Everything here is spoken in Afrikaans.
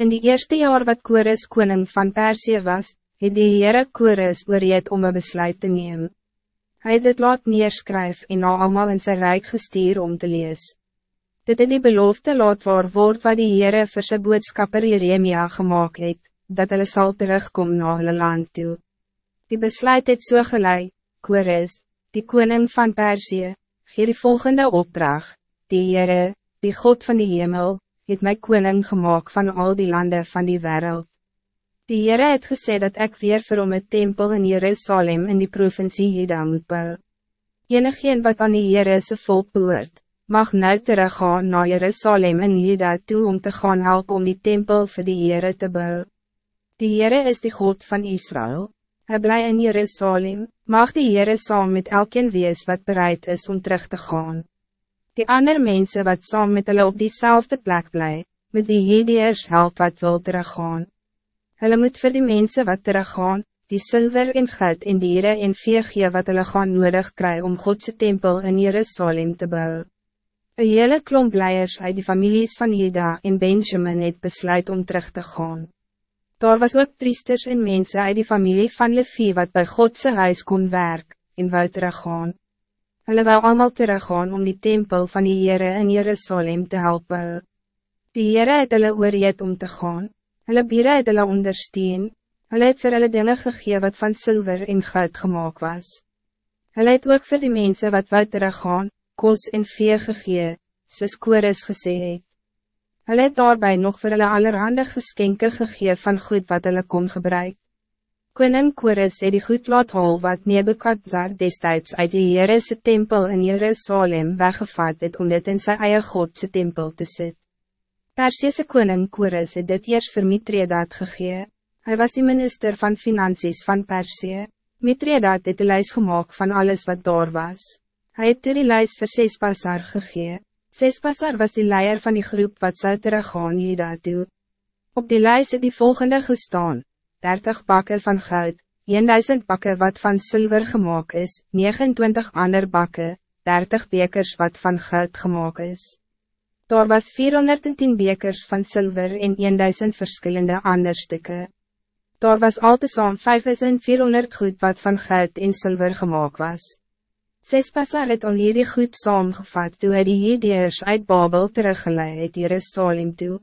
In die eerste jaar wat Kores koning van Persie was, het die Heere Kores oorreed om een besluit te nemen. Hij het dit laat neerskryf en na allemaal in zijn rijk gestuur om te lees. Dit het die belofte laat waar word wat die Heere vir sy boodskapper Jeremia gemaakt het, dat hulle sal terugkom na hulle land toe. Die besluit het so gelei, Kores, die koning van Persie, gee die volgende opdracht, die Heere, die God van die hemel, het my koning gemaakt van al die landen van die wereld. Die Heere het gesê dat ik weer vir hom een tempel in Jerusalem in die provincie Juda moet bou. Enigeen wat aan die Heere se volk behoort, mag nou teruggaan na Jerusalem in Juda toe om te gaan helpen om die tempel voor die Heere te bouwen. Die Heere is de God van Israël. Hij blij in Jerusalem, mag die Heere saam met elkeen wees wat bereid is om terug te gaan. Die andere mensen wat saam met hulle op diezelfde plek bly, met die Hedeers help wat wil teruggaan. Hulle moet vir die mensen wat teruggaan, die zilver en goud en dieren en vee gee wat hulle gaan nodig kry om Godse tempel in Jerusalem te bouwen. Een hele klomp leiers uit die families van Juda en Benjamin het besluit om terug te gaan. Daar was ook priesters en mensen uit die familie van Levi wat bij Godse huis kon werk, en wou teruggaan. Hulle wou allemaal teruggaan om die tempel van die Heere in Jerusalem te helpen. Die Heere het hulle oorreed om te gaan. Hulle bieren het hulle ondersteun, hulle het vir hulle dinge gegee wat van zilver en goud gemaakt was. Hulle het ook vir die mensen wat wou teruggaan, kos en vee gegee, soos Kores gesê het. Hulle het daarbij nog vir hulle allerhande geskenke gegee van goed wat hulle kon gebruik. Koning Kores het die goed laat hol wat Nebukadzar destijds uit die Heerese tempel in Jerusalem weggevat het om dit in sy eie Godse tempel te zetten. Persiese koning Kores het dit eers vir Mitredat gegee. Hij was de minister van Financiën van Persie. Mitredat het de lijst gemaakt van alles wat daar was. Hij het toe die lijst vir Sespasar gegee. Sespasar was die leier van die groep wat zou teruggaan Juda toe. Op die lijst het die volgende gestaan. 30 bakken van goud, 1000 bakken wat van zilver gemaakt is, 29 ander bakken, 30 bekers wat van goud gemaakt is. Daar was 410 bekers van zilver en 1000 verschillende andere stukken. Daar was al te saam 5400 goed wat van goud en zilver gemaakt was. Sespasar het al hierdie goed saamgevat toe hy die Hedeers uit Babel teruggeleid het Jerusalem toe.